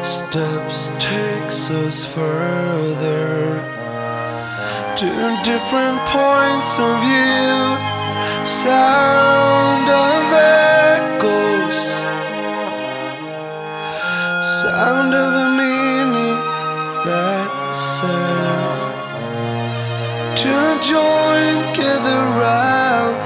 Steps takes us further to different points of view. Sound of echoes, sound of a meaning that says to join, gather round,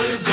isolation.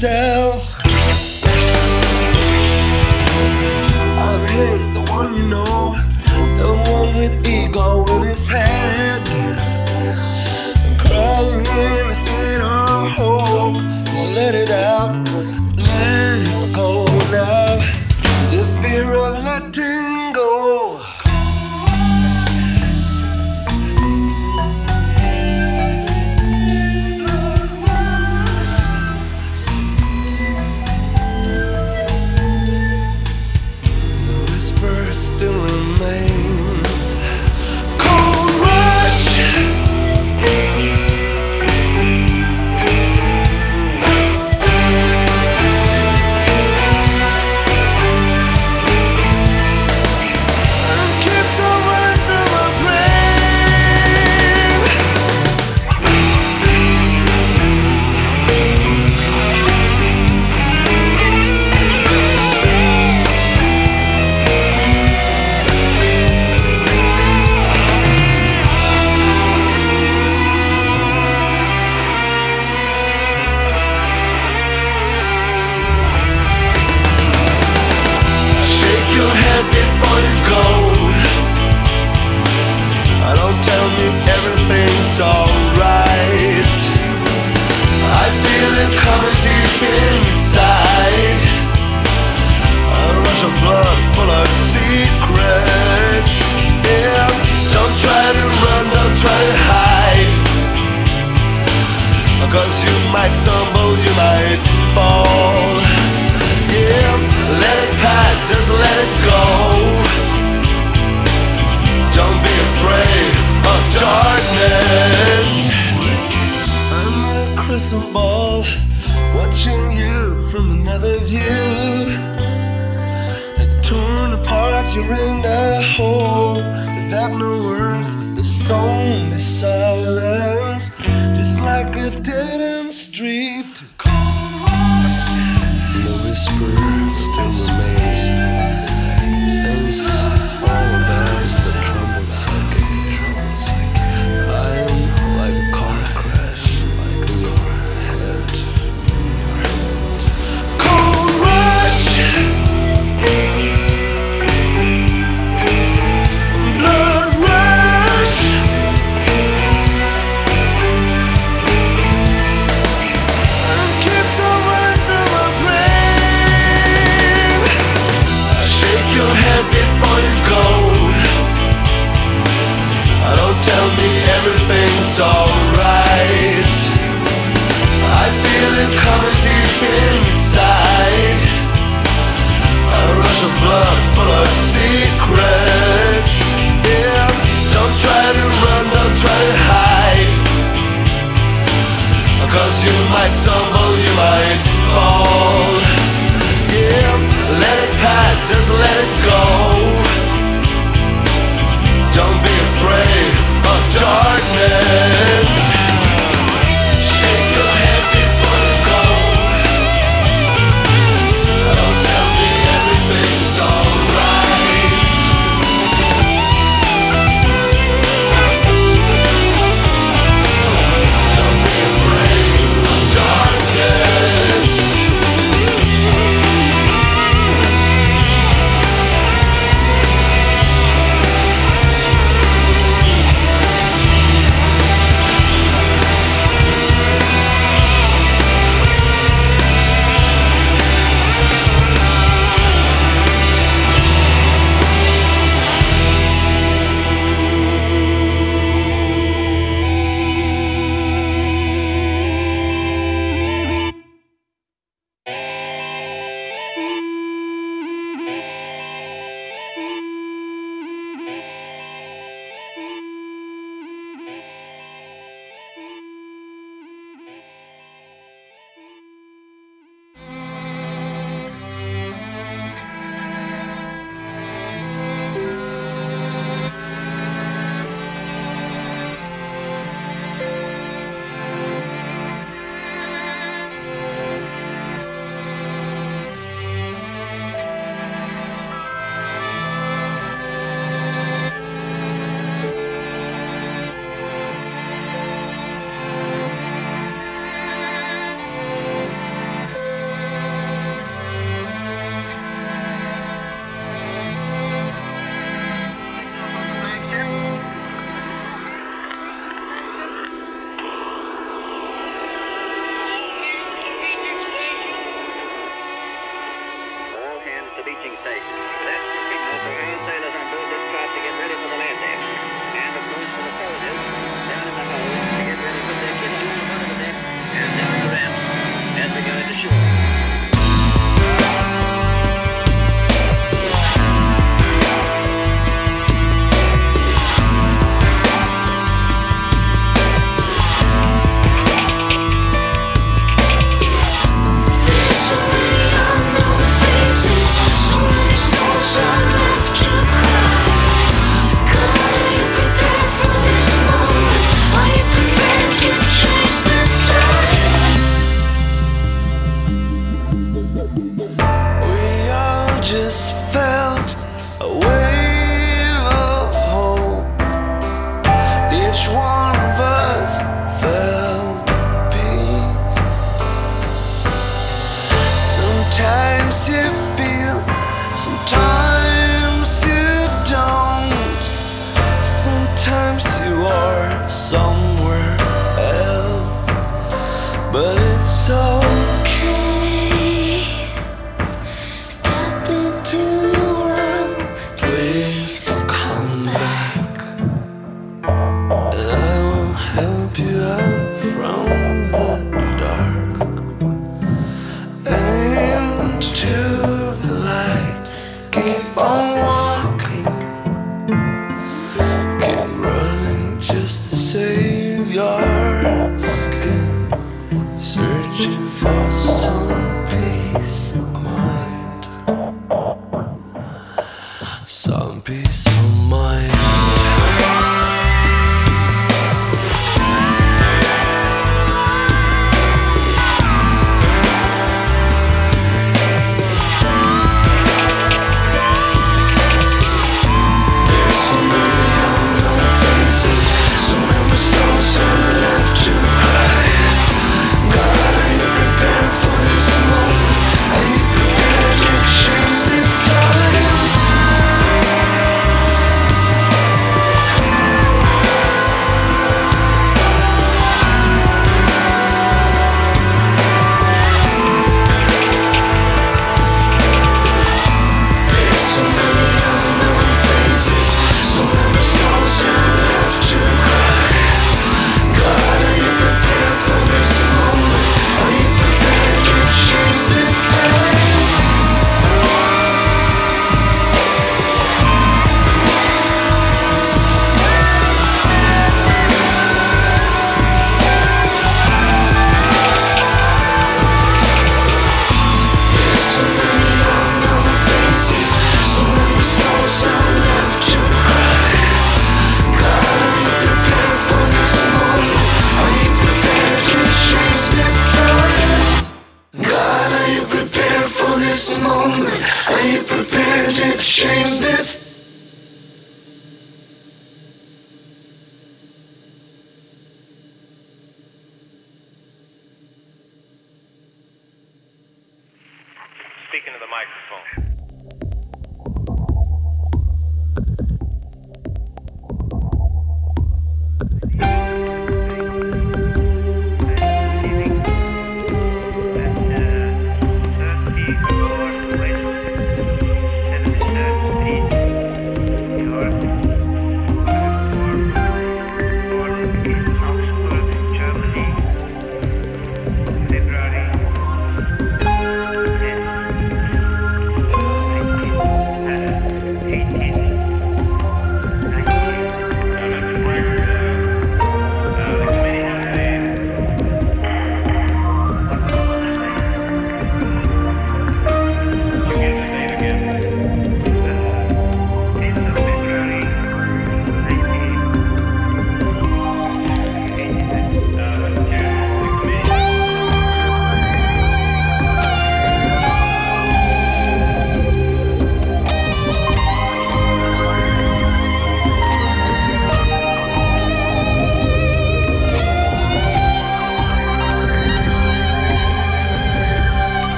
Through whisper still remains.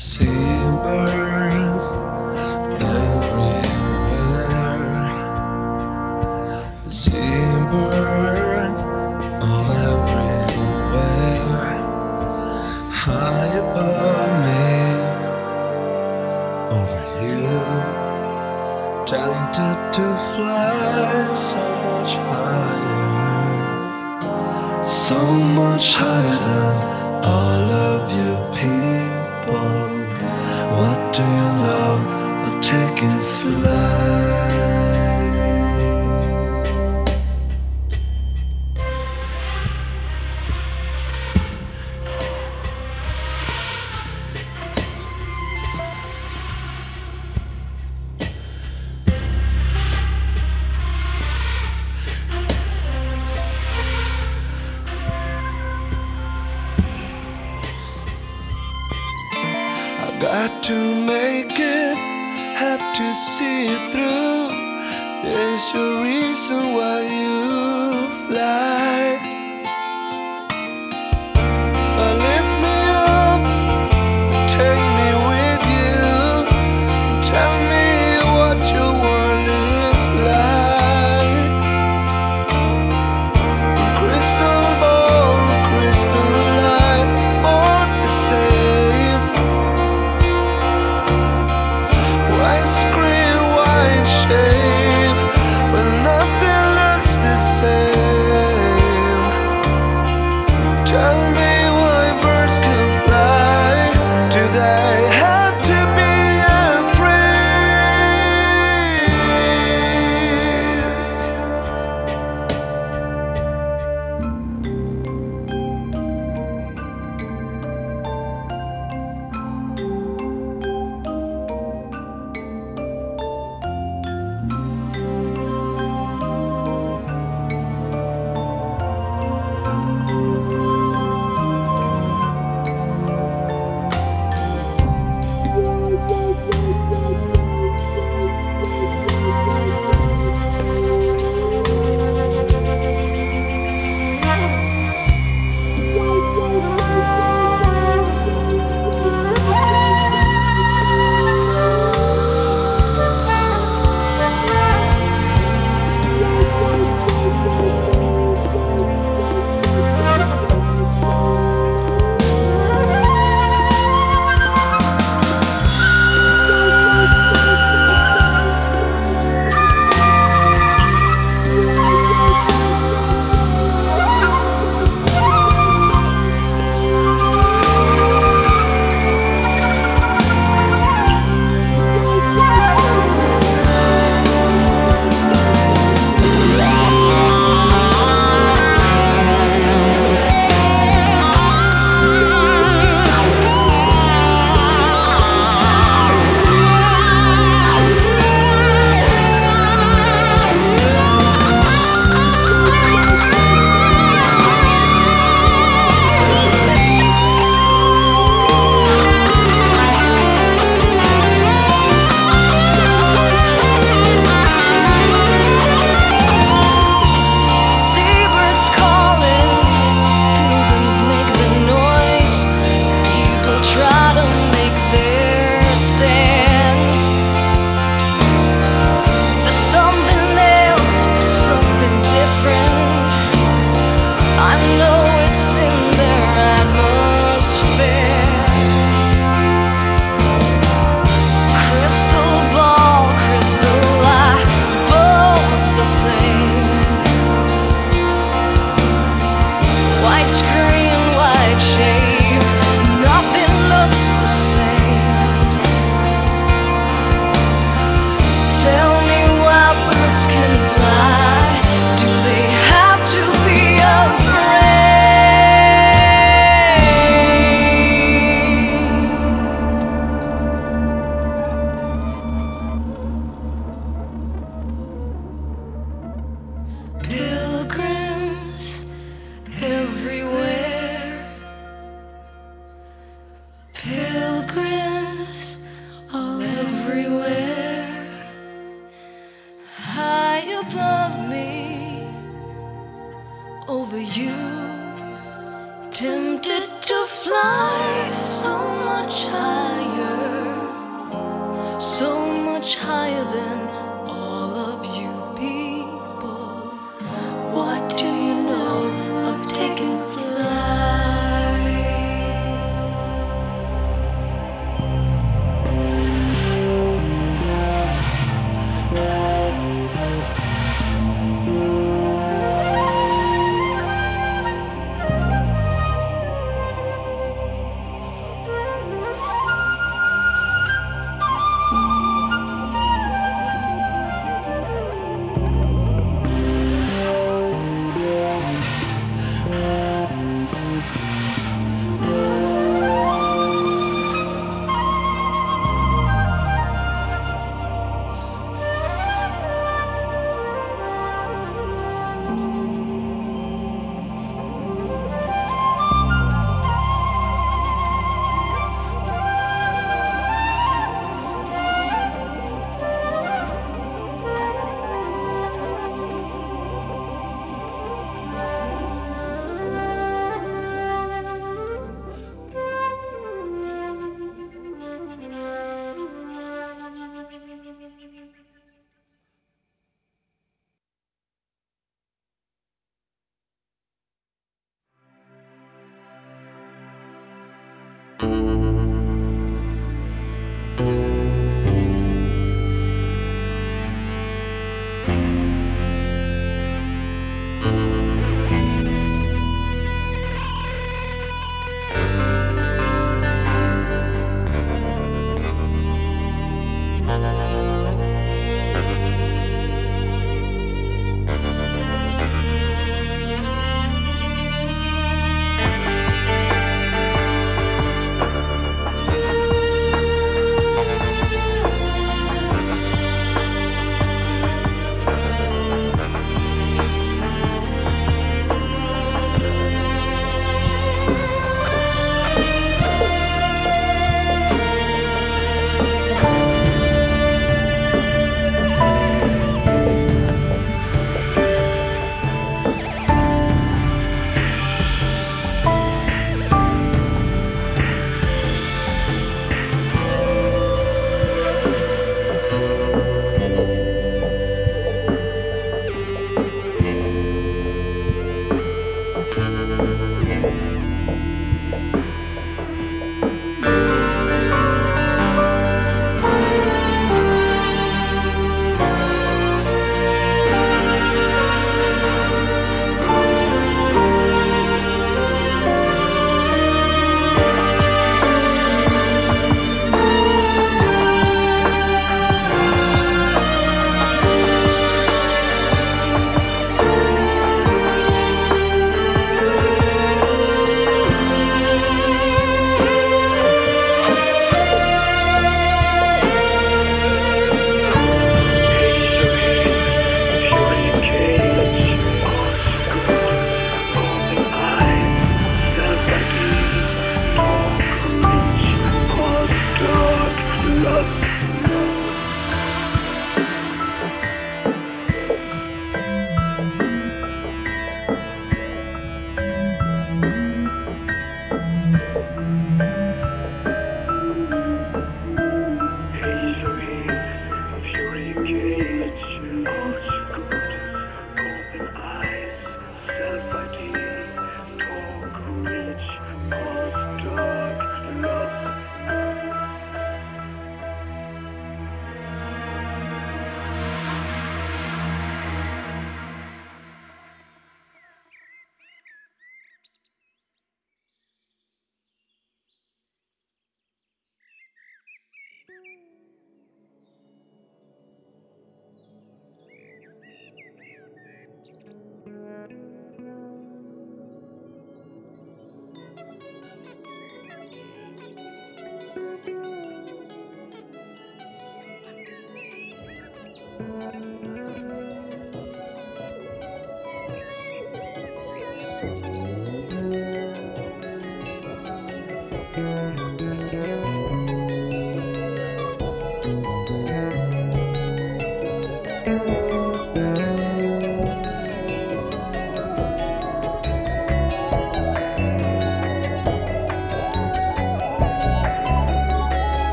Sim.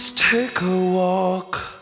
Let's take a walk.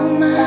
Oh my,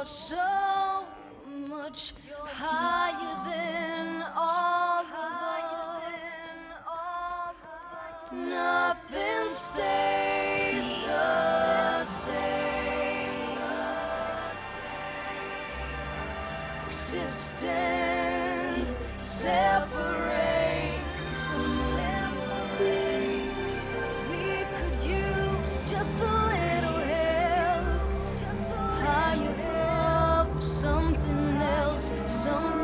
You're so much higher than all of us. Nothing stays the same. Existence separate from. We could use just a some